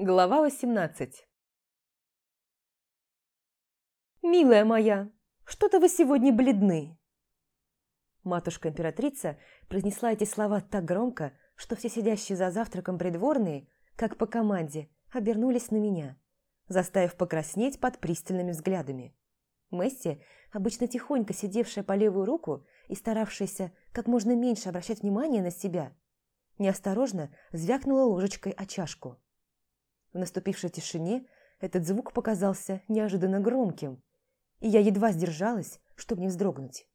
Глава 18 «Милая моя, что-то вы сегодня бледны!» Матушка-императрица произнесла эти слова так громко, что все сидящие за завтраком придворные, как по команде, обернулись на меня, заставив покраснеть под пристальными взглядами. Месси, обычно тихонько сидевшая по левую руку и старавшаяся как можно меньше обращать внимание на себя, неосторожно звякнула ложечкой о чашку. В наступившей тишине этот звук показался неожиданно громким, и я едва сдержалась, чтобы не вздрогнуть.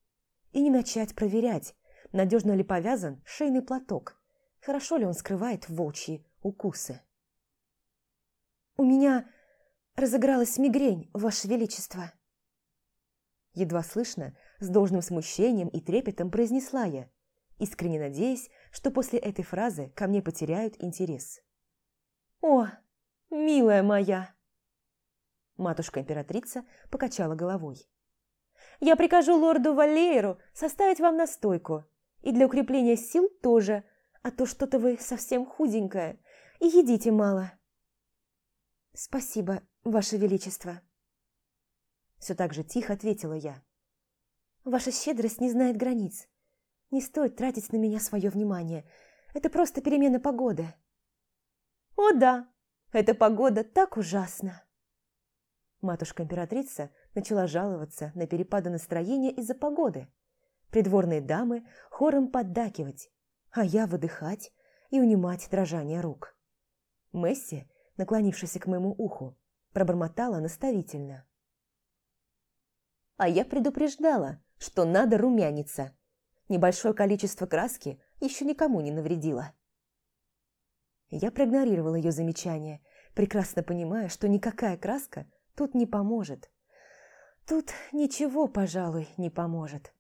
И не начать проверять, надежно ли повязан шейный платок, хорошо ли он скрывает волчьи укусы. «У меня разыгралась мигрень, Ваше Величество!» Едва слышно, с должным смущением и трепетом произнесла я, искренне надеясь, что после этой фразы ко мне потеряют интерес. «О, «Милая моя!» Матушка-императрица покачала головой. «Я прикажу лорду Валейру составить вам настойку. И для укрепления сил тоже, а то что-то вы совсем худенькая, и едите мало». «Спасибо, ваше величество». Все так же тихо ответила я. «Ваша щедрость не знает границ. Не стоит тратить на меня свое внимание. Это просто перемена погоды». «О да, эта погода так ужасна!» Матушка-императрица начала жаловаться на перепады настроения из-за погоды. Придворные дамы хором поддакивать, а я выдыхать и унимать дрожание рук. Месси, наклонившись к моему уху, пробормотала наставительно. А я предупреждала, что надо румяниться. Небольшое количество краски еще никому не навредило. Я проигнорировала ее замечание, прекрасно понимая, что никакая краска тут не поможет. Тут ничего, пожалуй, не поможет.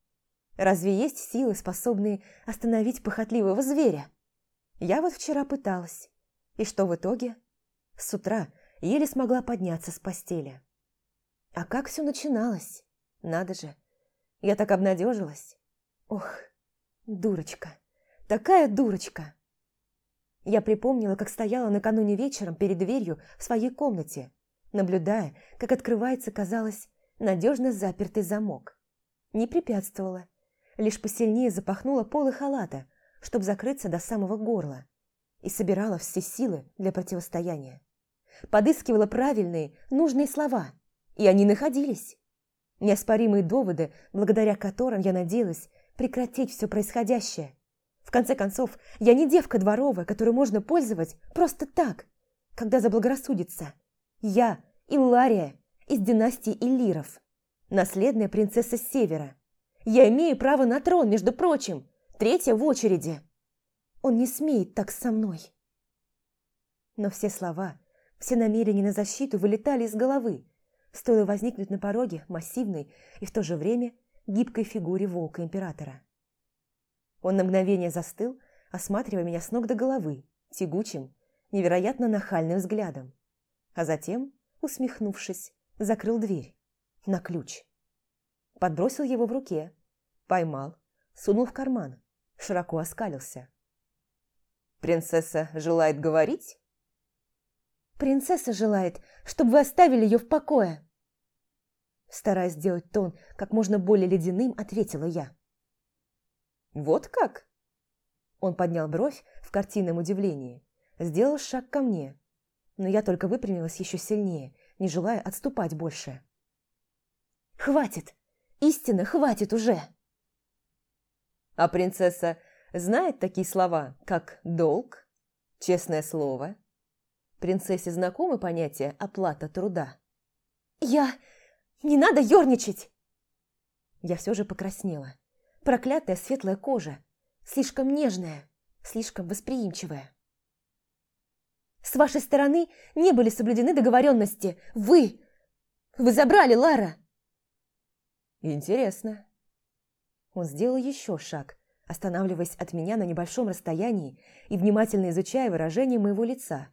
Разве есть силы, способные остановить похотливого зверя? Я вот вчера пыталась. И что в итоге? С утра еле смогла подняться с постели. А как все начиналось? Надо же. Я так обнадежилась. Ох, дурочка. Такая дурочка. Я припомнила, как стояла накануне вечером перед дверью в своей комнате, наблюдая, как открывается, казалось, надежно запертый замок. Не препятствовала, лишь посильнее запахнула полы халата, чтобы закрыться до самого горла, и собирала все силы для противостояния. Подыскивала правильные, нужные слова, и они находились. Неоспоримые доводы, благодаря которым я надеялась прекратить все происходящее – конце концов, я не девка дворовая, которую можно пользовать просто так, когда заблагорассудится. Я Иллария из династии Иллиров, наследная принцесса Севера. Я имею право на трон, между прочим, третья в очереди. Он не смеет так со мной. Но все слова, все намерения на защиту вылетали из головы, стоило возникнуть на пороге массивной и в то же время гибкой фигуре волка-императора. Он на мгновение застыл, осматривая меня с ног до головы, тягучим, невероятно нахальным взглядом. А затем, усмехнувшись, закрыл дверь. На ключ. Подбросил его в руке. Поймал, сунул в карман, широко оскалился. «Принцесса желает говорить?» «Принцесса желает, чтобы вы оставили ее в покое!» Стараясь сделать тон как можно более ледяным, ответила я. «Вот как?» Он поднял бровь в картинном удивлении, сделал шаг ко мне, но я только выпрямилась еще сильнее, не желая отступать больше. «Хватит! Истинно, хватит уже!» А принцесса знает такие слова, как «долг», «честное слово»? Принцессе знакомы понятия «оплата труда»? «Я... не надо ерничать!» Я все же покраснела. Проклятая светлая кожа, слишком нежная, слишком восприимчивая. С вашей стороны не были соблюдены договоренности. Вы... Вы забрали Лара. Интересно. Он сделал еще шаг, останавливаясь от меня на небольшом расстоянии и внимательно изучая выражение моего лица.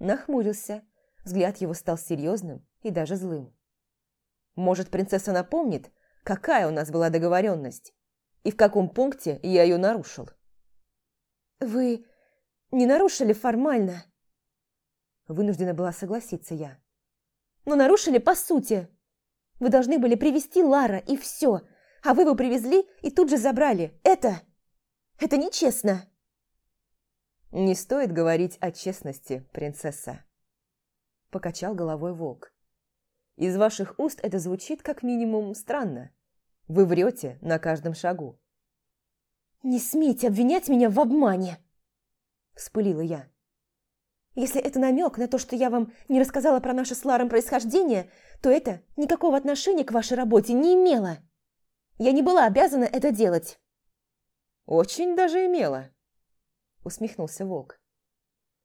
Нахмурился, взгляд его стал серьезным и даже злым. Может, принцесса напомнит, какая у нас была договоренность? И в каком пункте я ее нарушил. «Вы не нарушили формально?» Вынуждена была согласиться я. «Но нарушили по сути. Вы должны были привести Лара, и все. А вы его привезли и тут же забрали. Это... это нечестно!» «Не стоит говорить о честности, принцесса», – покачал головой волк. «Из ваших уст это звучит как минимум странно. Вы врете на каждом шагу». «Не смейте обвинять меня в обмане!» – вспылила я. «Если это намек на то, что я вам не рассказала про наше с Ларом происхождение, то это никакого отношения к вашей работе не имело. Я не была обязана это делать». «Очень даже имела», усмехнулся волк.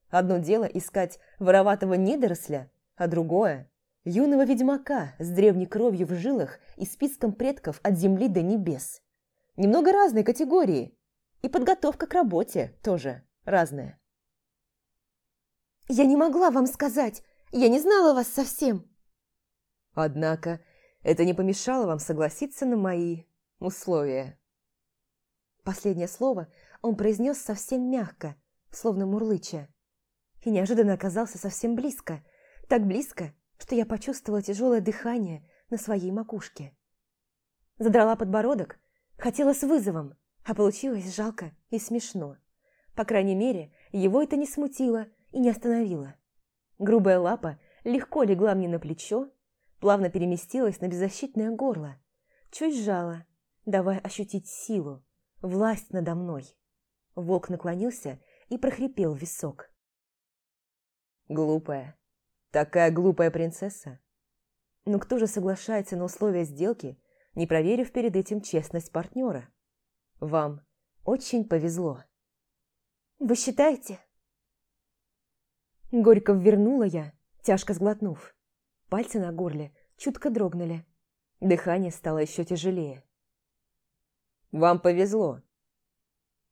Одно дело искать вороватого недоросля, а другое – юного ведьмака с древней кровью в жилах и списком предков от земли до небес. Немного разные категории, и подготовка к работе тоже разная. «Я не могла вам сказать, я не знала вас совсем». Однако это не помешало вам согласиться на мои условия. Последнее слово он произнес совсем мягко, словно мурлыча. И неожиданно оказался совсем близко, так близко, что я почувствовала тяжелое дыхание на своей макушке. Задрала подбородок, хотела с вызовом, а получилось жалко и смешно. По крайней мере, его это не смутило и не остановило. Грубая лапа легко легла мне на плечо, плавно переместилась на беззащитное горло, чуть сжала, давая ощутить силу, власть надо мной. Волк наклонился и прохрипел висок. Глупая. Такая глупая принцесса. Но кто же соглашается на условия сделки, не проверив перед этим честность партнера? Вам очень повезло. Вы считаете? Горько ввернула я, тяжко сглотнув. Пальцы на горле чутко дрогнули. Дыхание стало еще тяжелее. Вам повезло.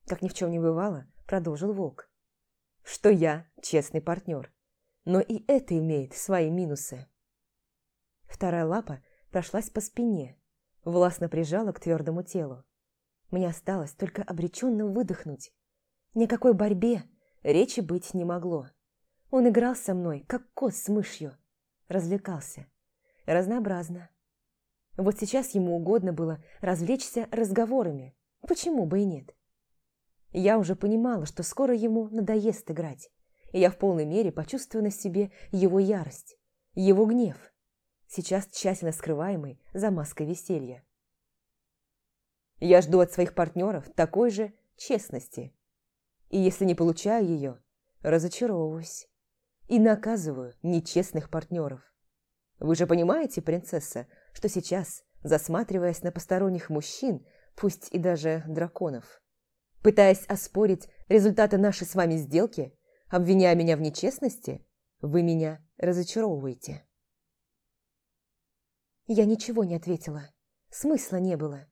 Как ни в чем не бывало, продолжил Волк. Что я честный партнер. Но и это имеет свои минусы. Вторая лапа прошлась по спине, властно прижала к твердому телу. Мне осталось только обреченно выдохнуть. Никакой борьбе речи быть не могло. Он играл со мной, как кот с мышью. Развлекался. Разнообразно. Вот сейчас ему угодно было развлечься разговорами. Почему бы и нет? Я уже понимала, что скоро ему надоест играть, и я в полной мере почувствую на себе его ярость, его гнев, сейчас тщательно скрываемый за маской веселья. Я жду от своих партнеров такой же честности, и если не получаю ее, разочаровываюсь и наказываю нечестных партнеров. Вы же понимаете, принцесса, что сейчас, засматриваясь на посторонних мужчин, пусть и даже драконов, пытаясь оспорить результаты нашей с вами сделки, обвиняя меня в нечестности, вы меня разочаровываете. Я ничего не ответила. Смысла не было.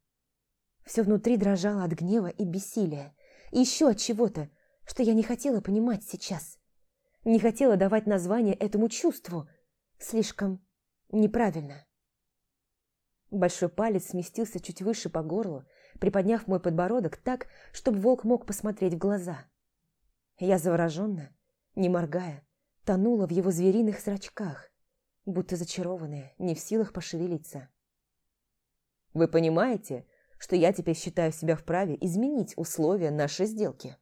Все внутри дрожало от гнева и бессилия. И еще от чего-то, что я не хотела понимать сейчас. Не хотела давать название этому чувству. Слишком неправильно. Большой палец сместился чуть выше по горлу, приподняв мой подбородок так, чтобы волк мог посмотреть в глаза. Я завороженно, не моргая, тонула в его звериных зрачках, будто зачарованная, не в силах пошевелиться. «Вы понимаете, что я теперь считаю себя вправе изменить условия нашей сделки?»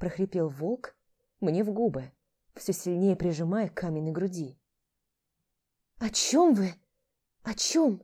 прохрипел волк мне в губы, все сильнее прижимая к каменной груди. «О чем вы? О чем?»